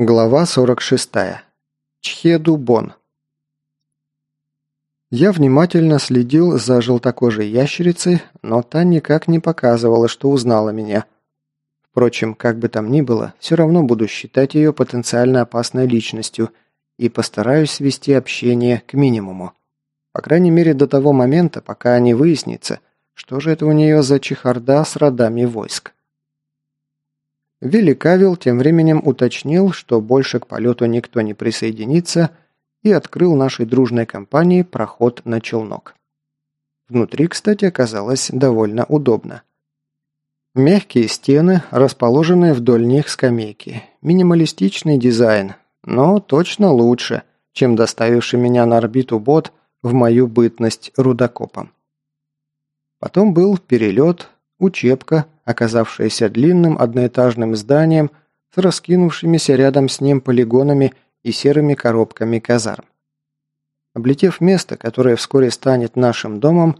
Глава 46. Чхеду-бон. Я внимательно следил за желтокожей ящерицей, но та никак не показывала, что узнала меня. Впрочем, как бы там ни было, все равно буду считать ее потенциально опасной личностью и постараюсь свести общение к минимуму. По крайней мере, до того момента, пока не выяснится, что же это у нее за чехарда с родами войск. Великавил тем временем уточнил, что больше к полету никто не присоединится, и открыл нашей дружной компании проход на челнок. Внутри, кстати, оказалось довольно удобно. Мягкие стены, расположенные вдоль них скамейки. Минималистичный дизайн, но точно лучше, чем доставивший меня на орбиту бот в мою бытность рудокопом. Потом был перелет, учебка, оказавшаяся длинным одноэтажным зданием с раскинувшимися рядом с ним полигонами и серыми коробками казарм. Облетев место, которое вскоре станет нашим домом,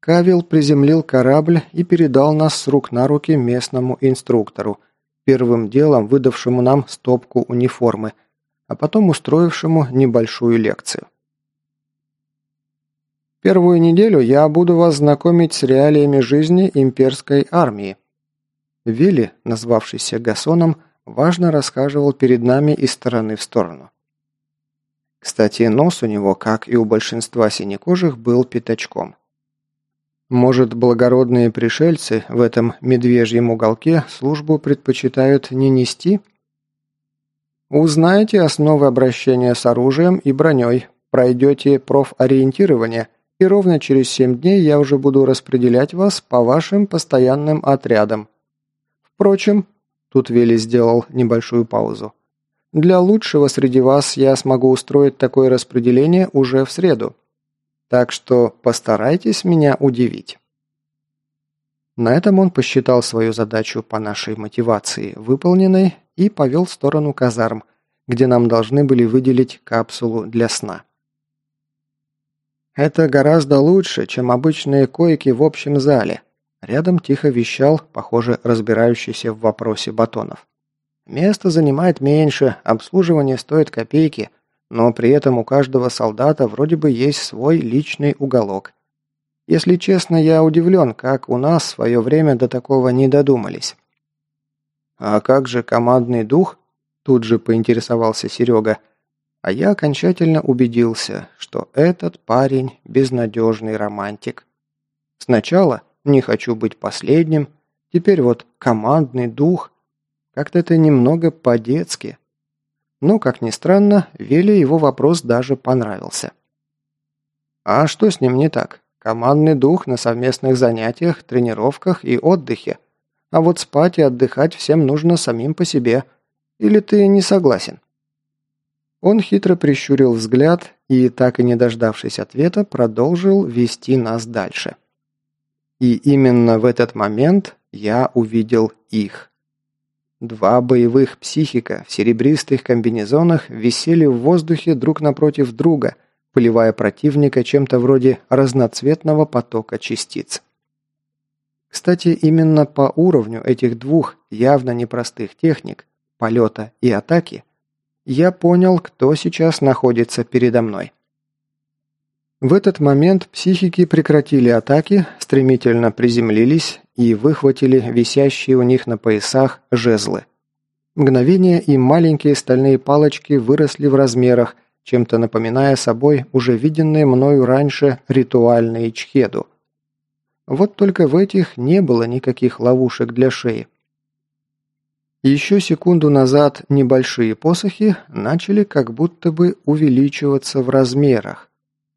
Кавил приземлил корабль и передал нас с рук на руки местному инструктору, первым делом выдавшему нам стопку униформы, а потом устроившему небольшую лекцию. Первую неделю я буду вас знакомить с реалиями жизни имперской армии, Вилли, назвавшийся Гасоном, важно расхаживал перед нами из стороны в сторону. Кстати, нос у него, как и у большинства синекожих, был пятачком. Может, благородные пришельцы в этом медвежьем уголке службу предпочитают не нести? Узнаете основы обращения с оружием и броней, пройдете профориентирование, и ровно через семь дней я уже буду распределять вас по вашим постоянным отрядам, Впрочем, тут Вилли сделал небольшую паузу. Для лучшего среди вас я смогу устроить такое распределение уже в среду. Так что постарайтесь меня удивить. На этом он посчитал свою задачу по нашей мотивации выполненной и повел в сторону казарм, где нам должны были выделить капсулу для сна. Это гораздо лучше, чем обычные койки в общем зале, Рядом тихо вещал, похоже, разбирающийся в вопросе батонов. Место занимает меньше, обслуживание стоит копейки, но при этом у каждого солдата вроде бы есть свой личный уголок. Если честно, я удивлен, как у нас в свое время до такого не додумались. «А как же командный дух?» – тут же поинтересовался Серега. А я окончательно убедился, что этот парень – безнадежный романтик. Сначала – не хочу быть последним. Теперь вот командный дух. Как-то это немного по-детски. Но, как ни странно, Веле его вопрос даже понравился. А что с ним не так? Командный дух на совместных занятиях, тренировках и отдыхе. А вот спать и отдыхать всем нужно самим по себе. Или ты не согласен? Он хитро прищурил взгляд и, так и не дождавшись ответа, продолжил вести нас дальше. И именно в этот момент я увидел их. Два боевых психика в серебристых комбинезонах висели в воздухе друг напротив друга, поливая противника чем-то вроде разноцветного потока частиц. Кстати, именно по уровню этих двух явно непростых техник, полета и атаки, я понял, кто сейчас находится передо мной. В этот момент психики прекратили атаки, стремительно приземлились и выхватили висящие у них на поясах жезлы. Мгновение и маленькие стальные палочки выросли в размерах, чем-то напоминая собой уже виденные мною раньше ритуальные чхеду. Вот только в этих не было никаких ловушек для шеи. Еще секунду назад небольшие посохи начали как будто бы увеличиваться в размерах.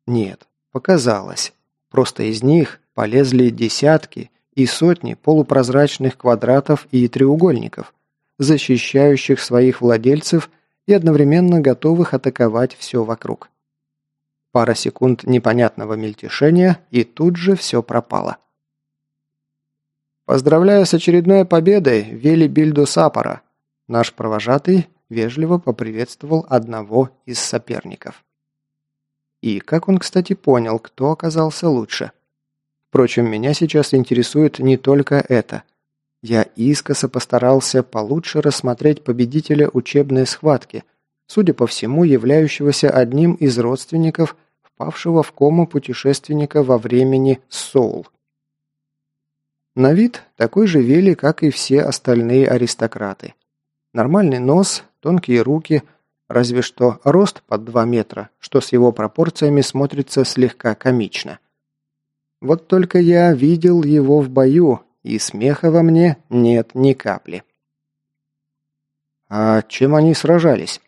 Нет, показалось. Просто из них полезли десятки и сотни полупрозрачных квадратов и треугольников, защищающих своих владельцев и одновременно готовых атаковать все вокруг. Пара секунд непонятного мельтешения, и тут же все пропало. «Поздравляю с очередной победой, Вели Бильду Сапора!» Наш провожатый вежливо поприветствовал одного из соперников. И как он, кстати, понял, кто оказался лучше? Впрочем, меня сейчас интересует не только это. Я искоса постарался получше рассмотреть победителя учебной схватки, судя по всему, являющегося одним из родственников впавшего в кому путешественника во времени Соул. На вид такой же вели, как и все остальные аристократы. Нормальный нос, тонкие руки, разве что рост под 2 метра, что с его пропорциями смотрится слегка комично. Вот только я видел его в бою, и смеха во мне нет ни капли. А чем они сражались?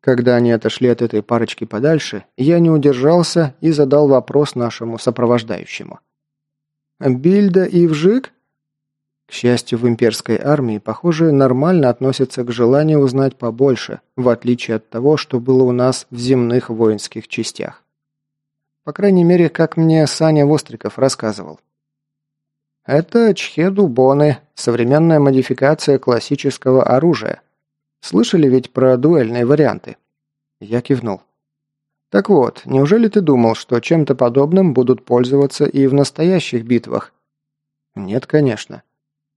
Когда они отошли от этой парочки подальше, я не удержался и задал вопрос нашему сопровождающему. «Бильда и Вжик?» К счастью, в имперской армии, похоже, нормально относятся к желанию узнать побольше, в отличие от того, что было у нас в земных воинских частях. По крайней мере, как мне Саня Востриков рассказывал. Это чхеду-боны, современная модификация классического оружия. Слышали ведь про дуэльные варианты? Я кивнул. Так вот, неужели ты думал, что чем-то подобным будут пользоваться и в настоящих битвах? Нет, конечно.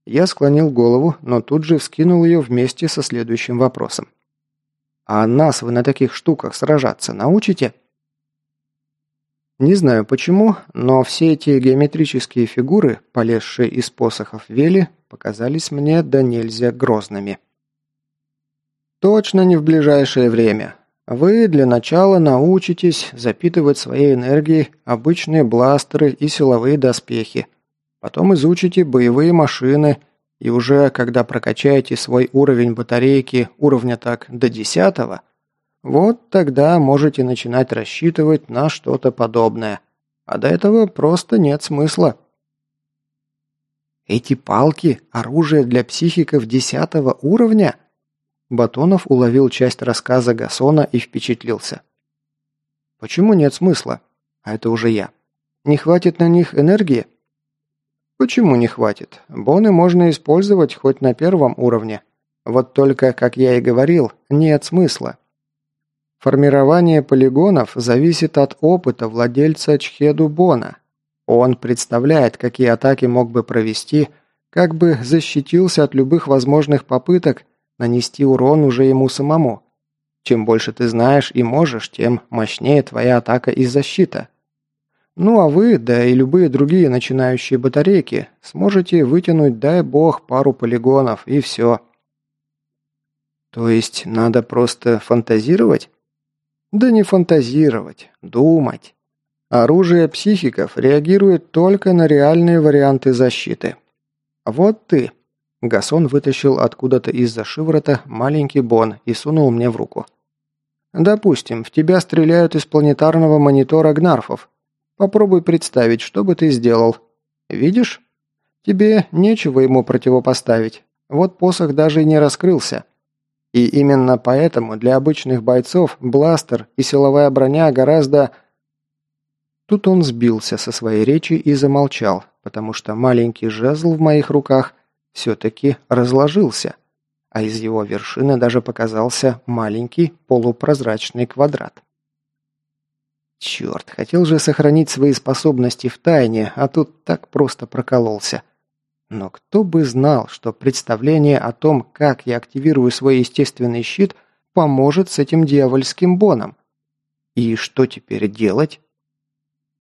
Я склонил голову, но тут же вскинул ее вместе со следующим вопросом. А нас вы на таких штуках сражаться научите? Не знаю почему, но все эти геометрические фигуры, полезшие из посохов Вели, показались мне до нельзя грозными. Точно не в ближайшее время. Вы для начала научитесь запитывать своей энергией обычные бластеры и силовые доспехи. Потом изучите боевые машины, и уже когда прокачаете свой уровень батарейки уровня так до десятого – вот тогда можете начинать рассчитывать на что-то подобное. А до этого просто нет смысла. Эти палки – оружие для психиков десятого уровня? Батонов уловил часть рассказа Гасона и впечатлился. Почему нет смысла? А это уже я. Не хватит на них энергии? Почему не хватит? Боны можно использовать хоть на первом уровне. Вот только, как я и говорил, нет смысла. Формирование полигонов зависит от опыта владельца Чхеду Бона. Он представляет, какие атаки мог бы провести, как бы защитился от любых возможных попыток нанести урон уже ему самому. Чем больше ты знаешь и можешь, тем мощнее твоя атака и защита. Ну а вы, да и любые другие начинающие батарейки, сможете вытянуть, дай бог, пару полигонов и все. То есть надо просто фантазировать? Да не фантазировать, думать. Оружие психиков реагирует только на реальные варианты защиты. Вот ты. Гасон вытащил откуда-то из-за шиворота маленький бон и сунул мне в руку. Допустим, в тебя стреляют из планетарного монитора Гнарфов. Попробуй представить, что бы ты сделал. Видишь? Тебе нечего ему противопоставить. Вот посох даже и не раскрылся. И именно поэтому для обычных бойцов бластер и силовая броня гораздо... Тут он сбился со своей речи и замолчал, потому что маленький жезл в моих руках все-таки разложился, а из его вершины даже показался маленький полупрозрачный квадрат. Черт, хотел же сохранить свои способности в тайне, а тут так просто прокололся. Но кто бы знал, что представление о том, как я активирую свой естественный щит, поможет с этим дьявольским боном. И что теперь делать?